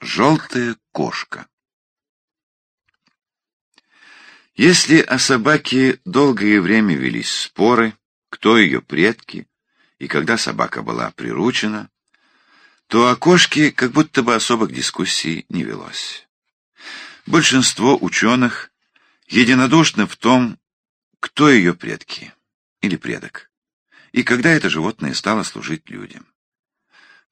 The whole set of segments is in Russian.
Желтая кошка Если о собаке долгое время велись споры, кто ее предки и когда собака была приручена, то о кошке как будто бы особых дискуссий не велось. Большинство ученых единодушны в том, кто ее предки или предок, и когда это животное стало служить людям.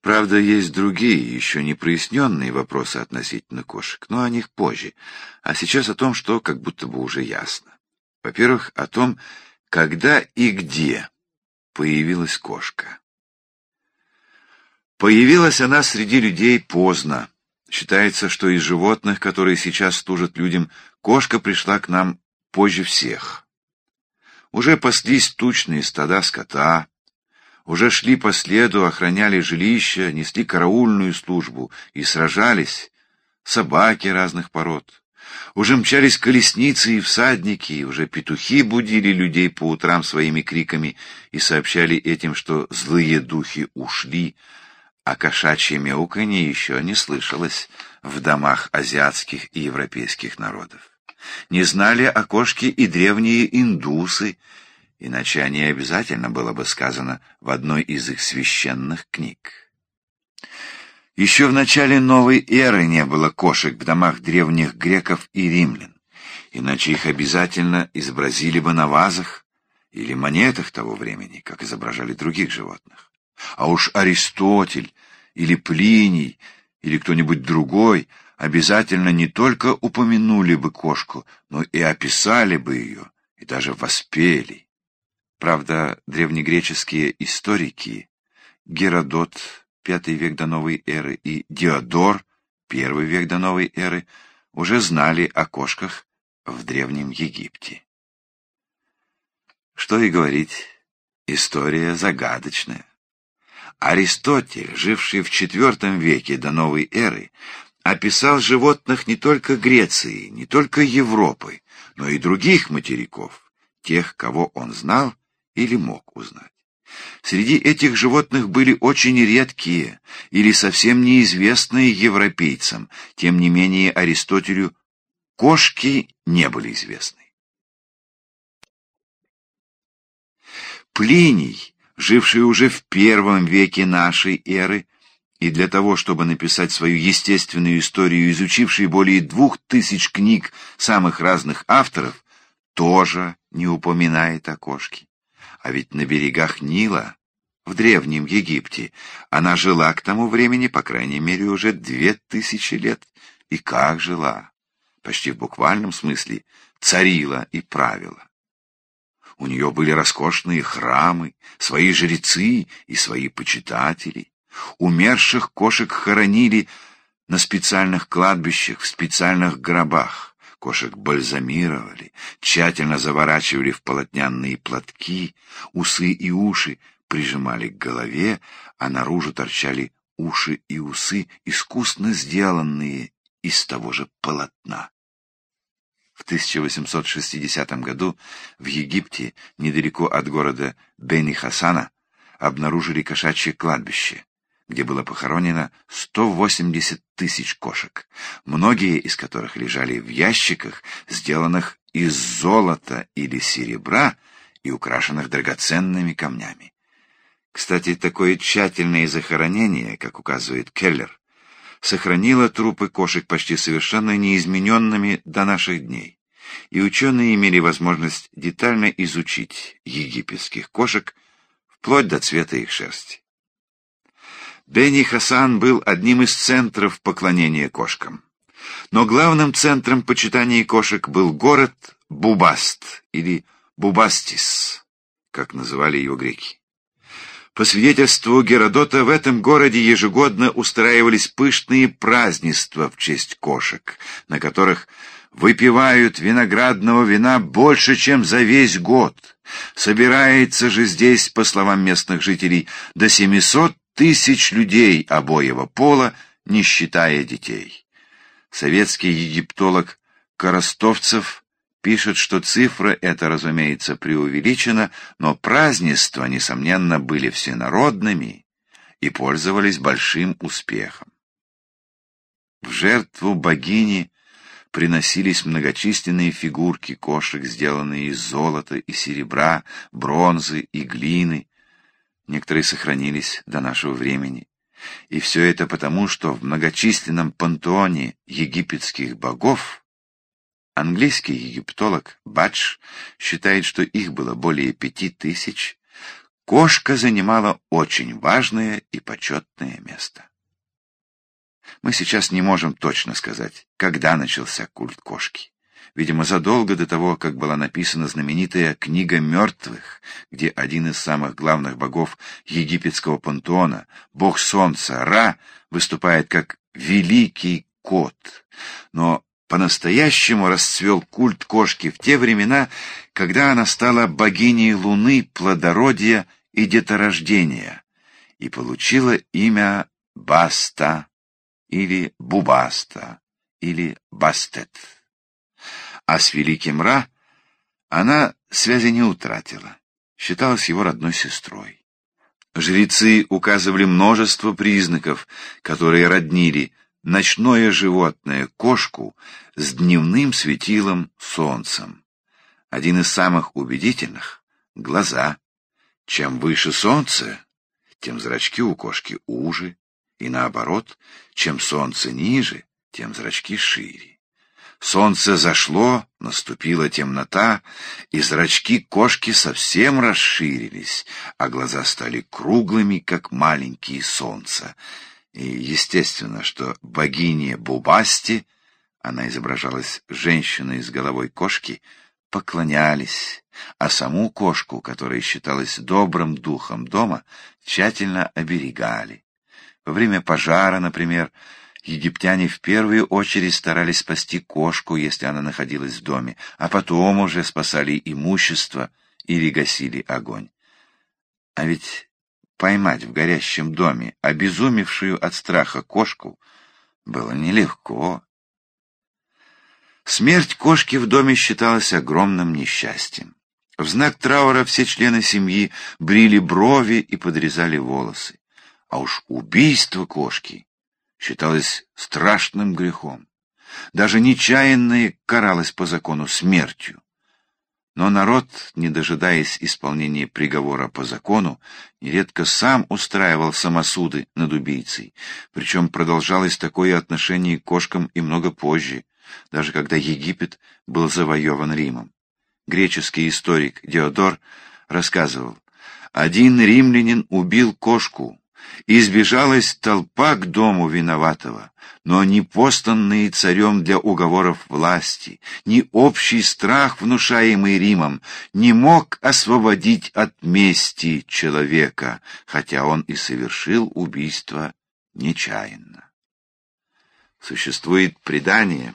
Правда, есть другие, еще не проясненные вопросы относительно кошек, но о них позже. А сейчас о том, что как будто бы уже ясно. Во-первых, о том, когда и где появилась кошка. Появилась она среди людей поздно. Считается, что из животных, которые сейчас служат людям, кошка пришла к нам позже всех. Уже паслись тучные стада скота, уже шли по следу, охраняли жилища, несли караульную службу и сражались собаки разных пород. Уже мчались колесницы и всадники, и уже петухи будили людей по утрам своими криками и сообщали этим, что злые духи ушли, а кошачье мяуканье еще не слышалось в домах азиатских и европейских народов. Не знали о кошке и древние индусы, иначе о ней обязательно было бы сказано в одной из их священных книг. Еще в начале новой эры не было кошек в домах древних греков и римлян, иначе их обязательно изобразили бы на вазах или монетах того времени, как изображали других животных. А уж Аристотель или Плиний или кто-нибудь другой обязательно не только упомянули бы кошку, но и описали бы ее, и даже воспели. Правда, древнегреческие историки Геродот, пятый век до новой эры, и Диодор, первый век до новой эры, уже знали о кошках в Древнем Египте. Что и говорить, история загадочная. Аристотель, живший в IV веке до новой эры, описал животных не только Греции, не только Европы, но и других материков, тех, кого он знал или мог узнать. Среди этих животных были очень редкие или совсем неизвестные европейцам, тем не менее Аристотелю кошки не были известны. Плиний, живший уже в первом веке нашей эры, и для того, чтобы написать свою естественную историю, изучивший более двух тысяч книг самых разных авторов, тоже не упоминает о кошке. А ведь на берегах Нила, в Древнем Египте, она жила к тому времени, по крайней мере, уже две тысячи лет. И как жила? Почти в буквальном смысле царила и правила. У нее были роскошные храмы, свои жрецы и свои почитатели. Умерших кошек хоронили на специальных кладбищах, в специальных гробах. Кошек бальзамировали, тщательно заворачивали в полотняные платки, усы и уши прижимали к голове, а наружу торчали уши и усы, искусно сделанные из того же полотна. В 1860 году в Египте, недалеко от города Бени-Хасана, обнаружили кошачье кладбище где было похоронено 180 тысяч кошек, многие из которых лежали в ящиках, сделанных из золота или серебра и украшенных драгоценными камнями. Кстати, такое тщательное захоронение, как указывает Келлер, сохранило трупы кошек почти совершенно неизмененными до наших дней, и ученые имели возможность детально изучить египетских кошек вплоть до цвета их шерсти. Бенни Хасан был одним из центров поклонения кошкам. Но главным центром почитания кошек был город Бубаст или Бубастис, как называли его греки. По свидетельству Геродота, в этом городе ежегодно устраивались пышные празднества в честь кошек, на которых выпивают виноградного вина больше, чем за весь год. Собирается же здесь, по словам местных жителей, до 700 тысяч людей обоего пола, не считая детей. Советский египтолог Коростовцев пишет, что цифра эта, разумеется, преувеличена, но празднества, несомненно, были всенародными и пользовались большим успехом. В жертву богини приносились многочисленные фигурки кошек, сделанные из золота и серебра, бронзы и глины. Некоторые сохранились до нашего времени. И все это потому, что в многочисленном пантеоне египетских богов английский египтолог Бадж считает, что их было более пяти тысяч, кошка занимала очень важное и почетное место. Мы сейчас не можем точно сказать, когда начался культ кошки. Видимо, задолго до того, как была написана знаменитая «Книга мертвых», где один из самых главных богов египетского пантеона, бог солнца Ра, выступает как «великий кот». Но по-настоящему расцвел культ кошки в те времена, когда она стала богиней луны, плодородия и деторождения и получила имя Баста или Бубаста или Бастет а с великим Ра она связи не утратила, считалась его родной сестрой. Жрецы указывали множество признаков, которые роднили ночное животное кошку с дневным светилом солнцем. Один из самых убедительных — глаза. Чем выше солнце, тем зрачки у кошки уже, и наоборот, чем солнце ниже, тем зрачки шире. Солнце зашло, наступила темнота, и зрачки кошки совсем расширились, а глаза стали круглыми, как маленькие солнца. И естественно, что богине Бубасти, она изображалась женщиной с головой кошки, поклонялись, а саму кошку, которая считалась добрым духом дома, тщательно оберегали. Во время пожара, например, Египтяне в первую очередь старались спасти кошку, если она находилась в доме, а потом уже спасали имущество или гасили огонь. А ведь поймать в горящем доме обезумевшую от страха кошку было нелегко. Смерть кошки в доме считалась огромным несчастьем. В знак траура все члены семьи брили брови и подрезали волосы. А уж убийство кошки считалось страшным грехом. Даже нечаянное каралось по закону смертью. Но народ, не дожидаясь исполнения приговора по закону, нередко сам устраивал самосуды над убийцей, причем продолжалось такое отношение к кошкам и много позже, даже когда Египет был завоеван Римом. Греческий историк Диодор рассказывал, «Один римлянин убил кошку, Избежалась толпа к дому виноватого, но ни постанные царем для уговоров власти, ни общий страх, внушаемый Римом, не мог освободить от мести человека, хотя он и совершил убийство нечаянно. Существует предание,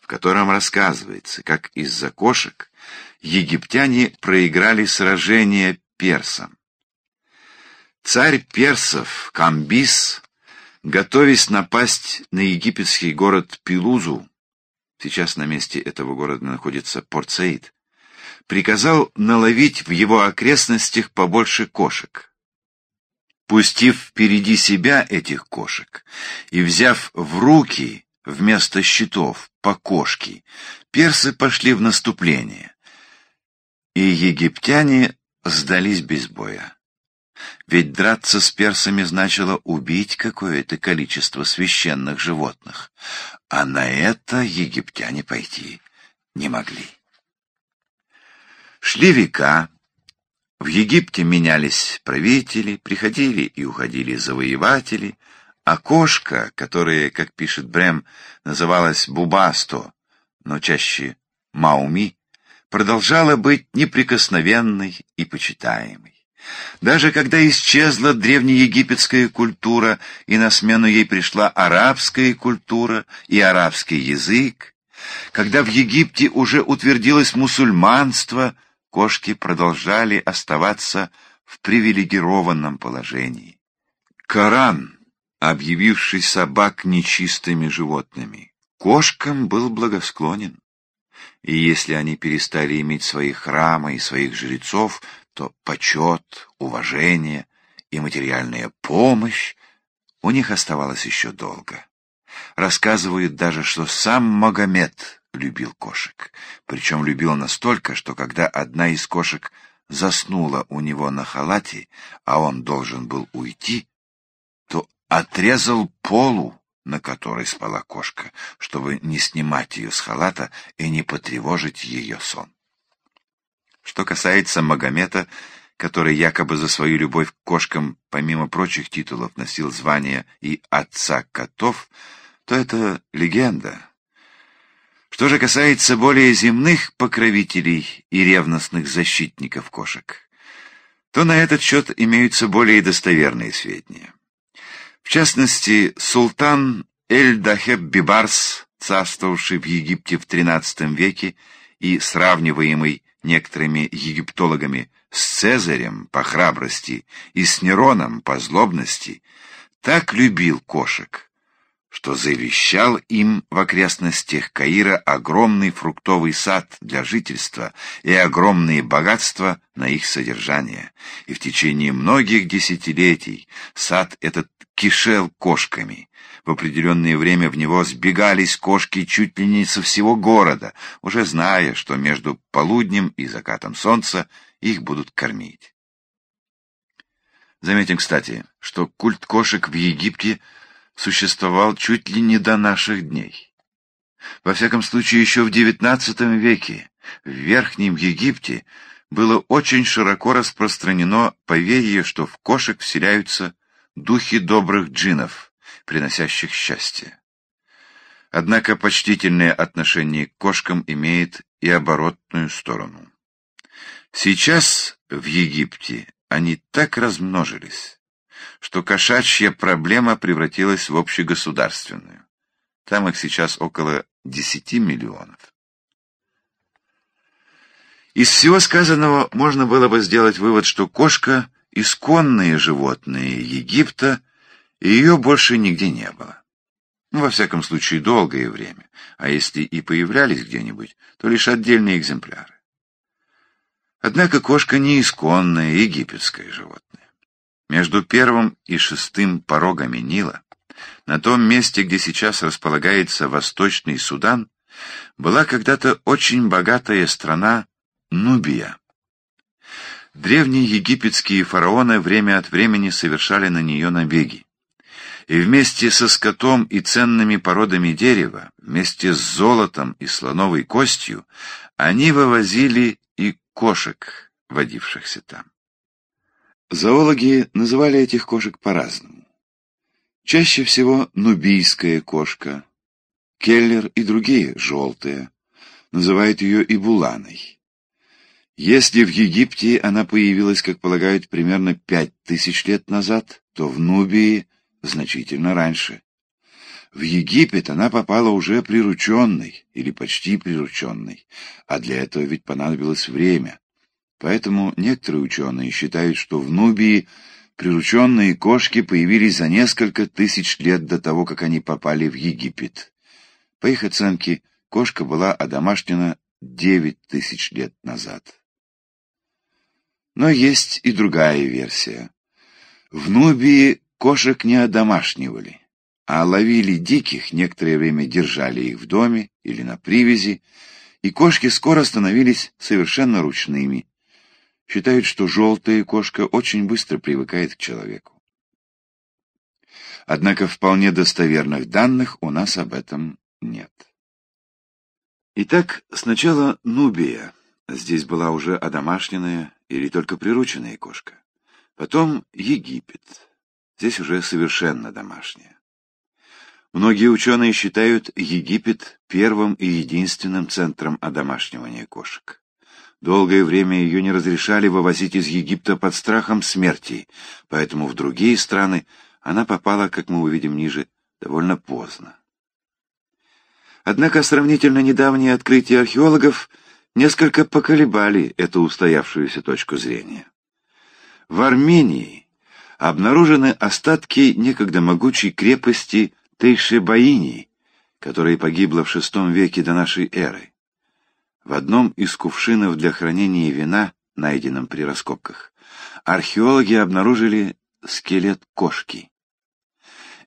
в котором рассказывается, как из-за кошек египтяне проиграли сражение персам. Царь персов Камбис, готовясь напасть на египетский город Пилузу, сейчас на месте этого города находится Порт-Саид, приказал наловить в его окрестностях побольше кошек. Пустив впереди себя этих кошек и взяв в руки вместо щитов по кошке, персы пошли в наступление, и египтяне сдались без боя. Ведь драться с персами значило убить какое-то количество священных животных, а на это египтяне пойти не могли. Шли века, в Египте менялись правители, приходили и уходили завоеватели, а кошка, которая, как пишет Брем, называлась Бубасто, но чаще Мауми, продолжала быть неприкосновенной и почитаемой. Даже когда исчезла древнеегипетская культура, и на смену ей пришла арабская культура и арабский язык, когда в Египте уже утвердилось мусульманство, кошки продолжали оставаться в привилегированном положении. Коран, объявивший собак нечистыми животными, кошкам был благосклонен. И если они перестали иметь свои храмы и своих жрецов, то почет, уважение и материальная помощь у них оставалось еще долго. Рассказывают даже, что сам Магомед любил кошек. Причем любил настолько, что когда одна из кошек заснула у него на халате, а он должен был уйти, то отрезал полу, на которой спала кошка, чтобы не снимать ее с халата и не потревожить ее сон. Что касается Магомета, который якобы за свою любовь к кошкам, помимо прочих титулов, носил звание и «отца котов», то это легенда. Что же касается более земных покровителей и ревностных защитников кошек, то на этот счет имеются более достоверные сведения. В частности, султан Эль-Дахеб Бибарс, царствовавший в Египте в XIII веке и сравниваемый некоторыми египтологами с Цезарем по храбрости и с Нероном по злобности, так любил кошек, что завещал им в окрестностях Каира огромный фруктовый сад для жительства и огромные богатства на их содержание. И в течение многих десятилетий сад этот кишел кошками. В определенное время в него сбегались кошки чуть ли не со всего города, уже зная, что между полуднем и закатом солнца их будут кормить. Заметим, кстати, что культ кошек в Египте существовал чуть ли не до наших дней. Во всяком случае, еще в XIX веке в Верхнем Египте было очень широко распространено поверье, что в кошек вселяются духи добрых джинов, приносящих счастье. Однако почтительное отношение к кошкам имеет и оборотную сторону. Сейчас в Египте они так размножились, что кошачья проблема превратилась в общегосударственную. Там их сейчас около 10 миллионов. Из всего сказанного можно было бы сделать вывод, что кошка исконные животные Египта, и ее больше нигде не было. Ну, во всяком случае, долгое время, а если и появлялись где-нибудь, то лишь отдельные экземпляры. Однако кошка не исконное египетское животное. Между первым и шестым порогами Нила, на том месте, где сейчас располагается Восточный Судан, была когда-то очень богатая страна Нубия. Древние египетские фараоны время от времени совершали на нее набеги. И вместе со скотом и ценными породами дерева, вместе с золотом и слоновой костью, они вывозили и кошек, водившихся там. Зоологи называли этих кошек по-разному. Чаще всего нубийская кошка, келлер и другие желтые, называют ее и буланой. Если в Египте она появилась, как полагают, примерно пять тысяч лет назад, то в Нубии значительно раньше. В Египет она попала уже прирученной или почти прирученной, а для этого ведь понадобилось время. Поэтому некоторые ученые считают, что в Нубии прирученные кошки появились за несколько тысяч лет до того, как они попали в Египет. По их оценке, кошка была одомашнена девять тысяч лет назад. Но есть и другая версия. В Нубии кошек не одомашнивали, а ловили диких, некоторое время держали их в доме или на привязи, и кошки скоро становились совершенно ручными. Считают, что желтая кошка очень быстро привыкает к человеку. Однако вполне достоверных данных у нас об этом нет. Итак, сначала Нубия. Здесь была уже одомашненная или только прирученная кошка. Потом Египет. Здесь уже совершенно домашняя. Многие ученые считают Египет первым и единственным центром одомашнивания кошек. Долгое время ее не разрешали вывозить из Египта под страхом смерти, поэтому в другие страны она попала, как мы увидим ниже, довольно поздно. Однако сравнительно недавние открытия археологов несколько поколебали эту устоявшуюся точку зрения. В Армении обнаружены остатки некогда могучей крепости Тейшебаини, которая погибла в VI веке до нашей эры. В одном из кувшинов для хранения вина, найденном при раскопках, археологи обнаружили скелет кошки.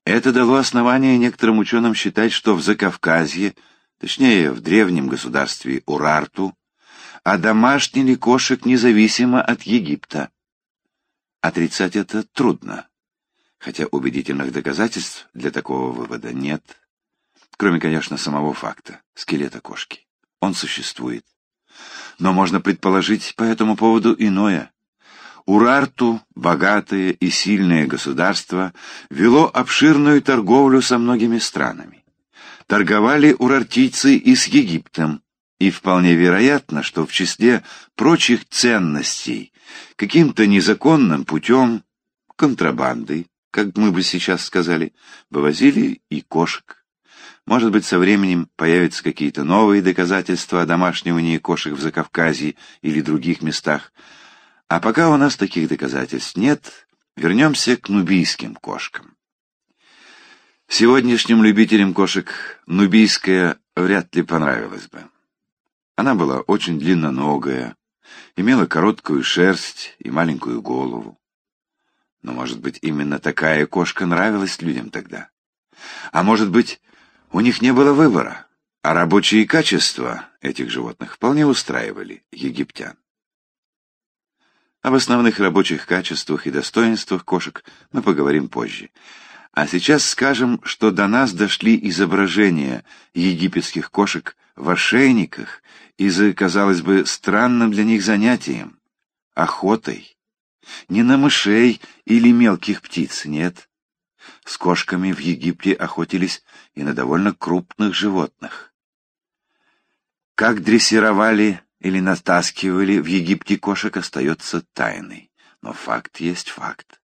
Это дало основание некоторым ученым считать, что в Закавказье, точнее в древнем государстве Урарту, одомашнили кошек независимо от Египта. Отрицать это трудно, хотя убедительных доказательств для такого вывода нет, кроме, конечно, самого факта, скелета кошки. Он существует. Но можно предположить по этому поводу иное. Урарту, богатое и сильное государство, вело обширную торговлю со многими странами. Торговали урартийцы и с Египтом, и вполне вероятно, что в числе прочих ценностей каким-то незаконным путем, контрабандой, как мы бы сейчас сказали, вывозили и кошек. Может быть, со временем появятся какие-то новые доказательства о домашнивании кошек в Закавказье или других местах, а пока у нас таких доказательств нет, вернемся к нубийским кошкам. Сегодняшним любителям кошек нубийская вряд ли понравилась бы. Она была очень длинноногая, имела короткую шерсть и маленькую голову. Но, может быть, именно такая кошка нравилась людям тогда. А может быть, у них не было выбора, а рабочие качества этих животных вполне устраивали египтян. Об основных рабочих качествах и достоинствах кошек мы поговорим позже. А сейчас скажем, что до нас дошли изображения египетских кошек в ошейниках и за, казалось бы, странным для них занятием — охотой. Не на мышей или мелких птиц, нет. С кошками в Египте охотились и на довольно крупных животных. Как дрессировали или натаскивали в Египте кошек, остается тайной. Но факт есть факт.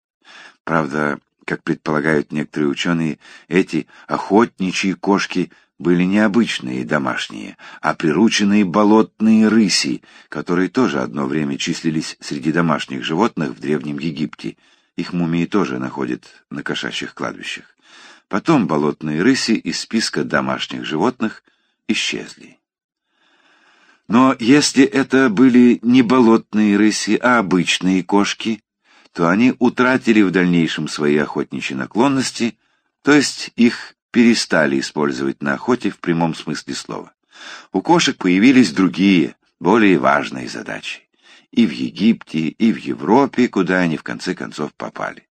Правда, как предполагают некоторые ученые, эти охотничьи кошки были необычные домашние, а прирученные болотные рыси, которые тоже одно время числились среди домашних животных в Древнем Египте. Их мумии тоже находят на кошачьих кладбищах. Потом болотные рыси из списка домашних животных исчезли. Но если это были не болотные рыси, а обычные кошки, то они утратили в дальнейшем свои охотничьи наклонности, то есть их перестали использовать на охоте в прямом смысле слова. У кошек появились другие, более важные задачи. И в Египте, и в Европе, куда они в конце концов попали.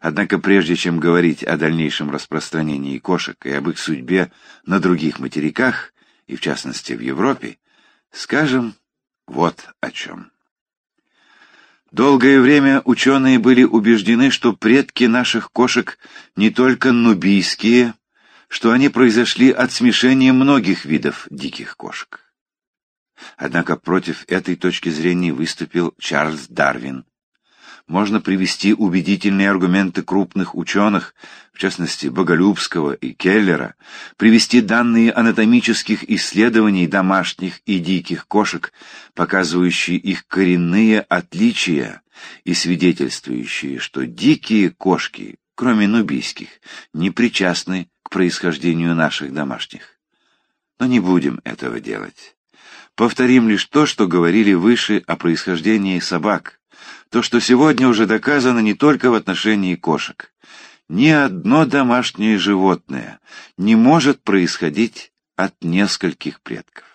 Однако прежде чем говорить о дальнейшем распространении кошек и об их судьбе на других материках, и в частности в Европе, Скажем вот о чем. Долгое время ученые были убеждены, что предки наших кошек не только нубийские, что они произошли от смешения многих видов диких кошек. Однако против этой точки зрения выступил Чарльз Дарвин, можно привести убедительные аргументы крупных ученых, в частности Боголюбского и Келлера, привести данные анатомических исследований домашних и диких кошек, показывающие их коренные отличия и свидетельствующие, что дикие кошки, кроме нубийских, не причастны к происхождению наших домашних. Но не будем этого делать. Повторим лишь то, что говорили выше о происхождении собак, то, что сегодня уже доказано не только в отношении кошек. Ни одно домашнее животное не может происходить от нескольких предков.